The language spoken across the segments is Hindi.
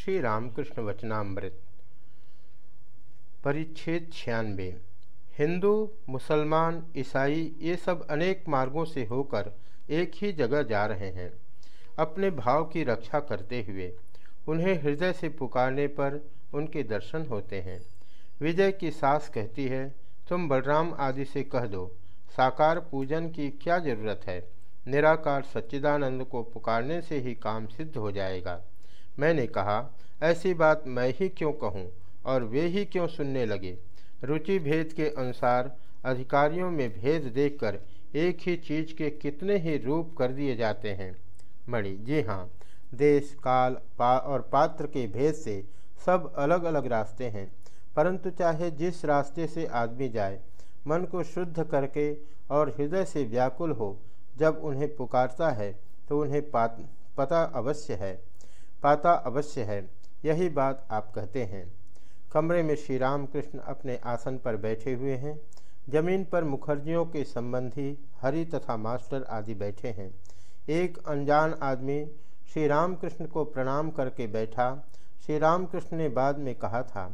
श्री रामकृष्ण वचनामृत। परिच्छेद छियानवे। हिंदू, मुसलमान, ईसाई, ये सब अनेक मार्गों से होकर एक ही जगह जा रहे हैं। अपने भाव की रक्षा करते हुए उन्हें हृदय से पुकारने पर उनके दर्शन होते हैं। विजय की सास कहती है, तुम बलराम आदि से कह दो, साकार पूजन की क्या ज़रूरत है? निराकार सच्चिदानंद को पुकारने से ही काम सिद्ध हो जाएगा। मैंने कहा, ऐसी बात मैं ही क्यों कहूँ? और वे ही क्यों सुनने लगे? रुचि भेद के अनुसार अधिकारियों में भेद देखकर एक ही चीज़ के कितने ही रूप कर दिए जाते हैं। मणि, जी हाँ देश, काल, पा और पात्र के भेद से सब अलग अलग रास्ते हैं, परंतु चाहे जिस रास्ते से आदमी जाए, मन को शुद्ध करके और हृदय से व्याकुल हो, जब उन्हें पुकारता है तो उन्हें पता अवश्य है। पाता अवश्य है। यही बात आप कहते हैं। कमरे में श्री राम कृष्ण अपने आसन पर बैठे हुए हैं। ज़मीन पर मुखर्जियों के संबंधी हरि तथा मास्टर आदि बैठे हैं। एक अनजान आदमी श्री राम कृष्ण को प्रणाम करके बैठा। श्री राम कृष्ण ने बाद में कहा था,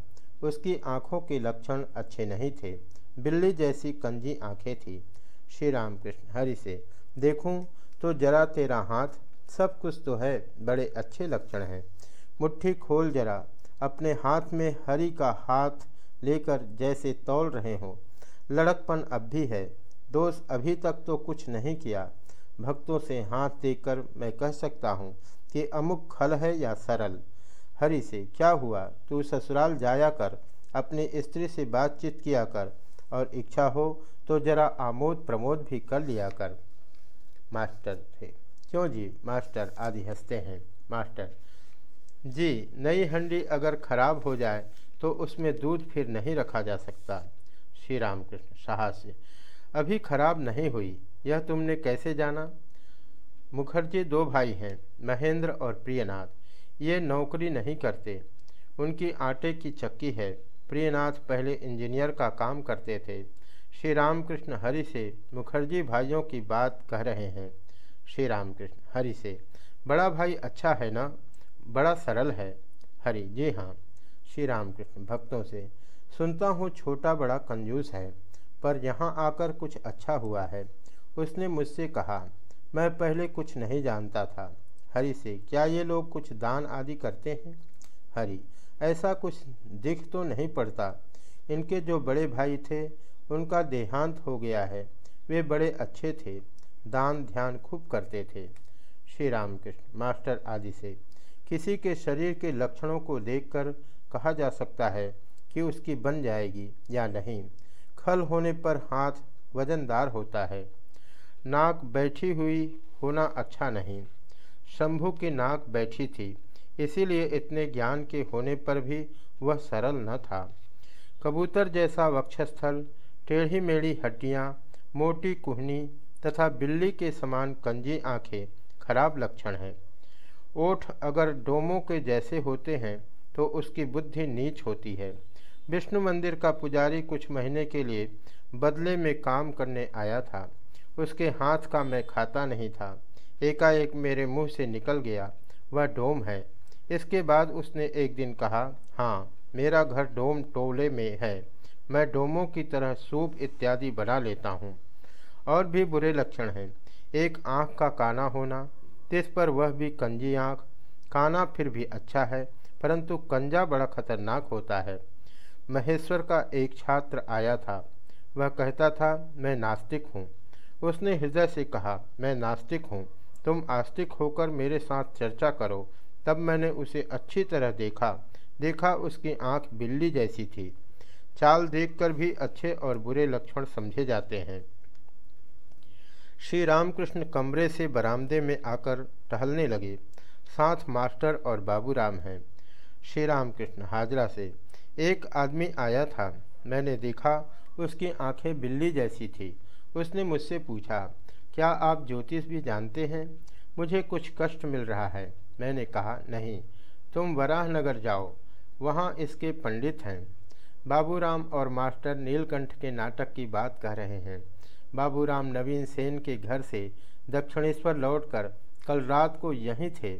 उसकी आँखों के लक्षण अच्छे नहीं थे। बिल्ली जैसी कंजी आँखें थी। श्री राम कृष्ण हरि से, देखूँ तो जरा तेरा हाथ सब कुछ तो है, बड़े अच्छे लक्षण हैं। मुट्ठी खोल जरा, अपने हाथ में हरि का हाथ लेकर जैसे तौल रहे हों। लड़कपन अब भी है, दोष अभी तक तो कुछ नहीं किया। भक्तों से हाथ देकर मैं कह सकता हूँ कि अमुक खल है या सरल। हरि से, क्या हुआ? तू ससुराल जाया कर, अपनी स्त्री से बातचीत किया कर, और इच्छा हो तो जरा आमोद प्रमोद भी कर लिया कर। मास्टर थे। क्यों जी, मास्टर? आदि हँसते हैं। मास्टर, जी, नई हंडी अगर खराब हो जाए तो उसमें दूध फिर नहीं रखा जा सकता। श्री राम कृष्ण साहस्य, अभी खराब नहीं हुई, यह तुमने कैसे जाना? मुखर्जी, दो भाई हैं, महेंद्र और प्रियनाथ। ये नौकरी नहीं करते। उनकी आटे की चक्की है। प्रियनाथ पहले इंजीनियर का काम करते थे। श्री रामकृष्ण हरि से मुखर्जी भाइयों की बात कह रहे हैं। श्री रामकृष्ण हरि से, बड़ा भाई अच्छा है ना? बड़ा सरल है। हरि, जी हाँ। श्री रामकृष्ण भक्तों से, सुनता हूँ छोटा बड़ा कंजूस है, पर यहाँ आकर कुछ अच्छा हुआ है। उसने मुझसे कहा, मैं पहले कुछ नहीं जानता था। हरि से, क्या ये लोग कुछ दान आदि करते हैं? हरि, ऐसा कुछ दिख तो नहीं पड़ता। इनके जो बड़े भाई थे, उनका देहांत हो गया है। वे बड़े अच्छे थे। दान ध्यान खूब करते थे। श्री रामकृष्ण, मास्टर आदि से, किसी के शरीर के लक्षणों को देखकर कहा जा सकता है कि उसकी बन जाएगी या नहीं। खल होने पर हाथ वजनदार होता है। नाक बैठी हुई होना अच्छा नहीं। शंभु की नाक बैठी थी, इसीलिए इतने ज्ञान के होने पर भी वह सरल न था। कबूतर जैसा वक्षस्थल, टेढ़ी मेढ़ी हड्डियाँ, मोटी कुहनी तथा बिल्ली के समान कंजी आँखें, खराब लक्षण हैं। ओठ अगर डोमों के जैसे होते हैं तो उसकी बुद्धि नीच होती है। विष्णु मंदिर का पुजारी कुछ महीने के लिए बदले में काम करने आया था। उसके हाथ का मैं खाता नहीं था। एकाएक मेरे मुँह से निकल गया, वह डोम है। इसके बाद उसने एक दिन कहा हाँ मेरा घर डोम टोले में है। मैं डोमों की तरह सूप इत्यादि बना लेता हूँ। और भी बुरे लक्षण हैं। एक आँख का काना होना, तिस पर वह भी कंजी आँख। काना फिर भी अच्छा है, परंतु कंजा बड़ा खतरनाक होता है। महेश्वर का एक छात्र आया था। वह कहता था, मैं नास्तिक हूँ। उसने हृदय से कहा, मैं नास्तिक हूँ। तुम आस्तिक होकर मेरे साथ चर्चा करो। तब मैंने उसे अच्छी तरह देखा। देखा उसकी आँख बिल्ली जैसी थी। चाल देखकर भी अच्छे और बुरे लक्षण समझे जाते हैं। श्री रामकृष्ण कमरे से बरामदे में आकर टहलने लगे। साथ मास्टर और बाबूराम हैं। श्री रामकृष्ण हाजरा से, एक आदमी आया था। मैंने देखा, उसकी आँखें बिल्ली जैसी थी। उसने मुझसे पूछा, क्या आप ज्योतिष भी जानते हैं? मुझे कुछ कष्ट मिल रहा है। मैंने कहा, नहीं, तुम वराहनगर जाओ। वहाँ इसके पंडित हैं। बाबूराम और मास्टर नीलकंठ के नाटक की बात कह रहे हैं। बाबूराम नवीन सेन के घर से दक्षिणेश्वर लौटकर कल रात को यहीं थे।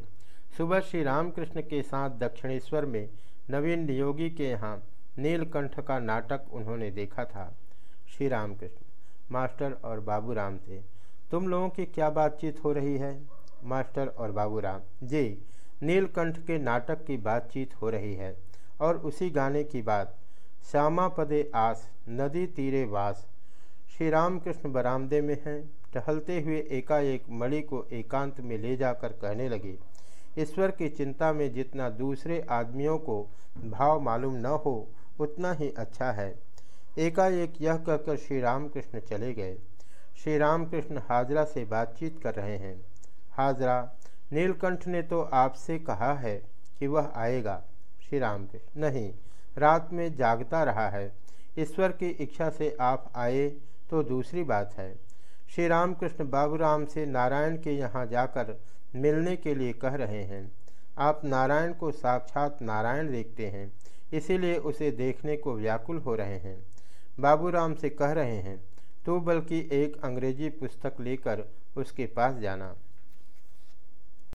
सुबह श्री रामकृष्ण के साथ दक्षिणेश्वर में नवीन नियोगी के यहाँ नीलकंठ का नाटक उन्होंने देखा था। श्री रामकृष्ण, मास्टर और बाबूराम थे। तुम लोगों की क्या बातचीत हो रही है? मास्टर और बाबूराम, जी, नीलकंठ के नाटक की बातचीत हो रही है और उसी गाने की बात। श्यामा पदे आस, नदी तीरे वास श्री रामकृष्ण बरामदे में हैं। टहलते हुए एकाएक मणि को एकांत में ले जाकर कहने लगे, ईश्वर की चिंता में जितना दूसरे आदमियों को भाव मालूम न हो, उतना ही अच्छा है। एकाएक यह कहकर श्री रामकृष्ण चले गए। श्री रामकृष्ण हाजरा से बातचीत कर रहे हैं। हाजरा, नीलकंठ ने तो आपसे कहा है कि वह आएगा। श्री रामकृष्ण नहीं, रात में जागता रहा है। ईश्वर की इच्छा से आप आए तो दूसरी बात है। श्री रामकृष्ण बाबूराम से नारायण के यहाँ जाकर मिलने के लिए कह रहे हैं। आप नारायण को साक्षात नारायण देखते हैं, इसीलिए उसे देखने को व्याकुल हो रहे हैं। बाबूराम से कह रहे हैं तो बल्कि एक अंग्रेज़ी पुस्तक लेकर उसके पास जाना।